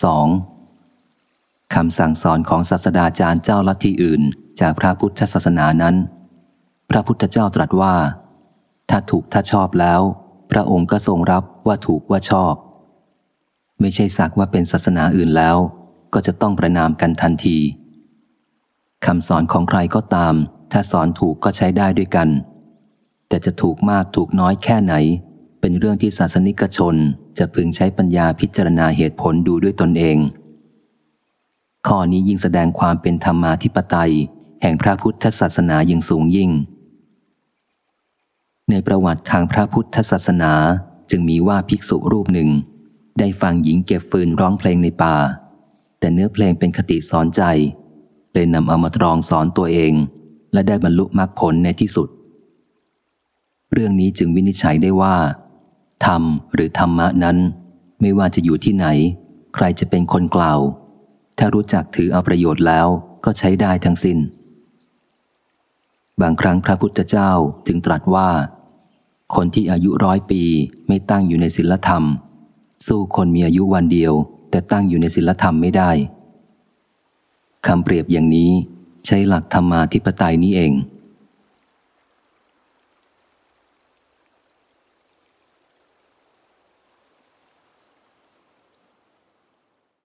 2. คำสั่งสอนของศาสดาจารย์เจ้าลัทธิอื่น จากพระพุทธศาสนานั้น พระพุทธเจ้าตรัสว่า ถ้าถูกถ้าชอบแล้ว พระองค์ก็ทรงรับว่าถูกว่าชอบ ไม่ใช่สักว่าเป็นศาสนาอื่นแล้ว ก็จะต้องประนามกันทันทีคำสอนของใครก็ตาม ถ้าสอนถูกก็ใช้ได้ด้วยกัน แต่จะถูกมากถูกน้อยแค่ไหน เป็นเรื่องที่ศาสนิกชนจะพึงใช้ปัญญาพิจารณาเหตุผลดูด้วยตนเอง ข้อนี้ยิ่งแสดงความเป็นธรรมาธิปไตย แห่งพระพุทธศาสนายิ่งสูงยิ่ง ในประวัติทางพระพุทธศาสนาจึงมีว่าภิกษุรูปหนึ่ง ได้ฟังหญิงเก็บฟืนร้องเพลงในป่า แต่เนื้อเพลงเป็นคติสอนใจ เลยนำเอามาตรองสอนตัวเอง และได้บรรลุมรรคผลในที่สุด เรื่องนี้จึงวินิจฉัยได้ว่า รมหรือธรรมะนั้น ไม่ว่าจะอยู่ที่ไหน ใครจะเป็นคนกล่าว ถ้ารู้จักถือเอาประโยชน์แล้วก็ใช้ได้ทั้งสิน้น บางครั้งพระพุทธเจ้าจึงตรัสว่า คนที่อายุร้อยปีไม่ตั้งอยู่ในศีลธรรม สู้คนมีอายุวันเดียว แต่ตั้งอยู่ในศีลธรรมไม่ได้คำเปรียบอย่างนี้ใช้หลักธรรมาธิปไตยนี้เอง